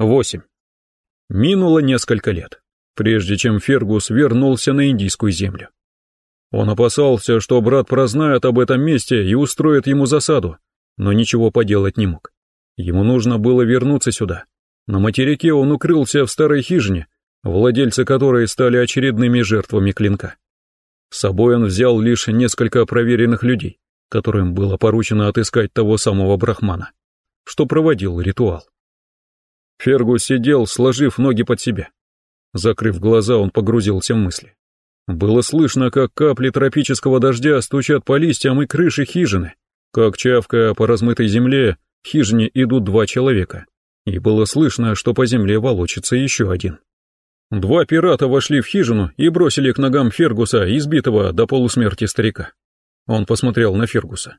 8. Минуло несколько лет, прежде чем Фергус вернулся на индийскую землю. Он опасался, что брат прознает об этом месте и устроит ему засаду, но ничего поделать не мог. Ему нужно было вернуться сюда. На материке он укрылся в старой хижине, владельцы которой стали очередными жертвами клинка. С собой он взял лишь несколько проверенных людей, которым было поручено отыскать того самого брахмана, что проводил ритуал. Фергус сидел, сложив ноги под себя. Закрыв глаза, он погрузился в мысли. Было слышно, как капли тропического дождя стучат по листьям и крыше хижины, как чавкая по размытой земле, в хижине идут два человека, и было слышно, что по земле волочится еще один. Два пирата вошли в хижину и бросили к ногам Фергуса, избитого до полусмерти старика. Он посмотрел на Фергуса.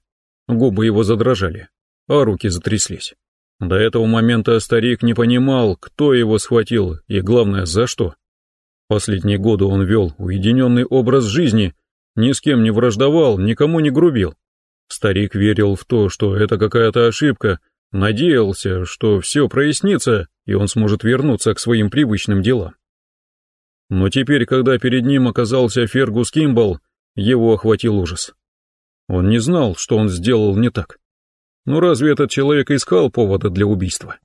Губы его задрожали, а руки затряслись. До этого момента старик не понимал, кто его схватил и, главное, за что. Последние годы он вел уединенный образ жизни, ни с кем не враждовал, никому не грубил. Старик верил в то, что это какая-то ошибка, надеялся, что все прояснится, и он сможет вернуться к своим привычным делам. Но теперь, когда перед ним оказался Фергус Кимбал, его охватил ужас. Он не знал, что он сделал не так. Ну разве этот человек искал повода для убийства?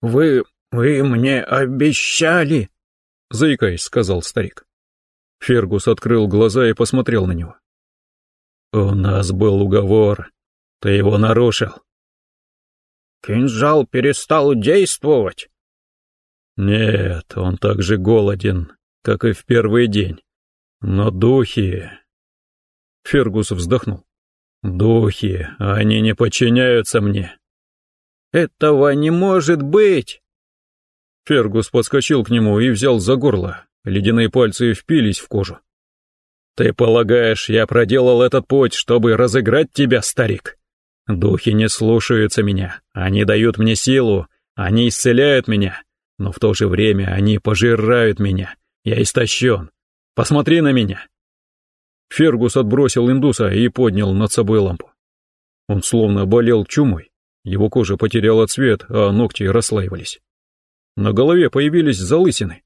«Вы... вы мне обещали!» — заикаясь, сказал старик. Фергус открыл глаза и посмотрел на него. «У нас был уговор. Ты его нарушил». «Кинжал перестал действовать?» «Нет, он так же голоден, как и в первый день. Но духи...» Фергус вздохнул. «Духи, они не подчиняются мне». «Этого не может быть!» Фергус подскочил к нему и взял за горло. Ледяные пальцы впились в кожу. «Ты полагаешь, я проделал этот путь, чтобы разыграть тебя, старик? Духи не слушаются меня, они дают мне силу, они исцеляют меня, но в то же время они пожирают меня. Я истощен. Посмотри на меня, Фергус отбросил индуса и поднял над собой лампу. Он словно болел чумой. Его кожа потеряла цвет, а ногти расслаивались. На голове появились залысины.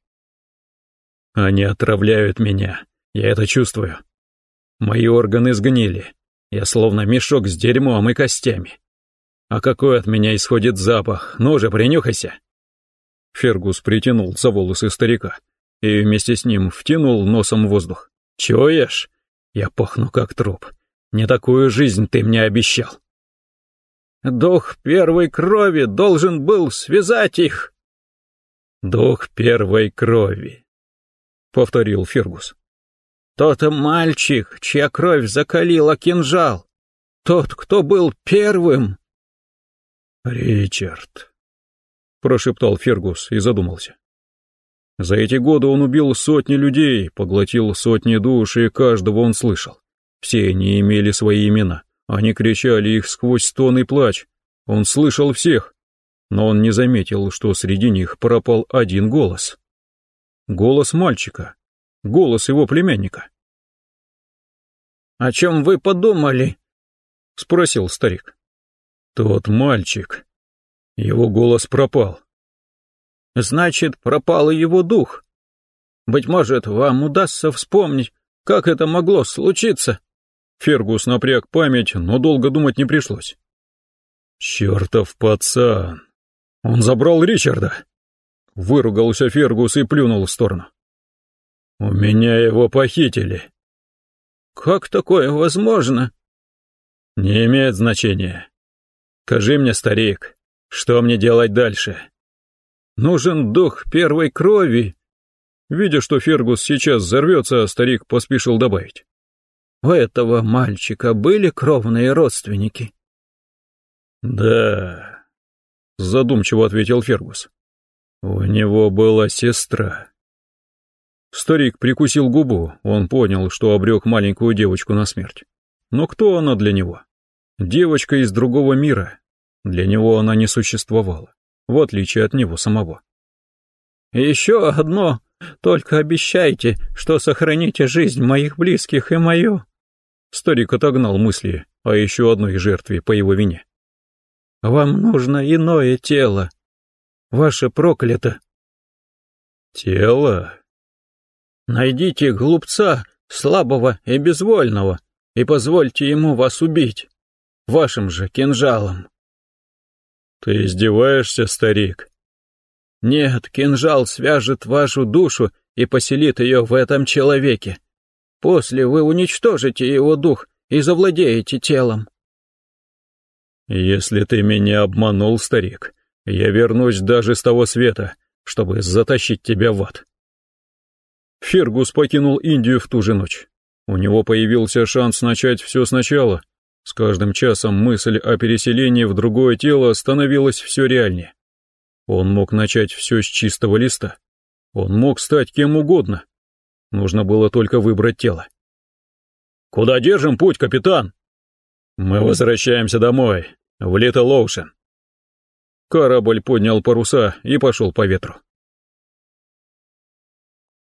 Они отравляют меня, я это чувствую. Мои органы сгнили, я словно мешок с дерьмом и костями. А какой от меня исходит запах, ну же, принюхайся. Фергус притянул за волосы старика и вместе с ним втянул носом воздух. Чуешь? Я пахну как труп. Не такую жизнь ты мне обещал. Дух первой крови должен был связать их. Дух первой крови, повторил Фергус. Тот мальчик, чья кровь закалила кинжал. Тот, кто был первым. Ричард, прошептал Фергус и задумался. За эти годы он убил сотни людей, поглотил сотни душ, и каждого он слышал. Все они имели свои имена. Они кричали их сквозь стон и плач. Он слышал всех, но он не заметил, что среди них пропал один голос. Голос мальчика. Голос его племянника. «О чем вы подумали?» — спросил старик. «Тот мальчик. Его голос пропал. Значит, пропал и его дух. Быть может, вам удастся вспомнить, как это могло случиться. Фергус напряг память, но долго думать не пришлось. Чертов пацан! Он забрал Ричарда! Выругался Фергус и плюнул в сторону. У меня его похитили. Как такое возможно? Не имеет значения. Скажи мне, старик, что мне делать дальше? Нужен дух первой крови. Видя, что Фергус сейчас взорвется, старик поспешил добавить. У этого мальчика были кровные родственники? Да, задумчиво ответил Фергус. У него была сестра. Старик прикусил губу, он понял, что обрек маленькую девочку на смерть. Но кто она для него? Девочка из другого мира. Для него она не существовала в отличие от него самого. «Еще одно, только обещайте, что сохраните жизнь моих близких и мою». Старик отогнал мысли о еще одной жертве по его вине. «Вам нужно иное тело». ваше проклято. Тело? Найдите глупца, слабого и безвольного, и позвольте ему вас убить, вашим же кинжалом. Ты издеваешься, старик? Нет, кинжал свяжет вашу душу и поселит ее в этом человеке. После вы уничтожите его дух и завладеете телом. Если ты меня обманул, старик, я вернусь даже с того света, чтобы затащить тебя в ад. Фергус покинул Индию в ту же ночь. У него появился шанс начать все сначала. С каждым часом мысль о переселении в другое тело становилась все реальнее. Он мог начать все с чистого листа. Он мог стать кем угодно. Нужно было только выбрать тело. «Куда держим путь, капитан?» «Мы возвращаемся домой, в Литл Оушен». Корабль поднял паруса и пошел по ветру.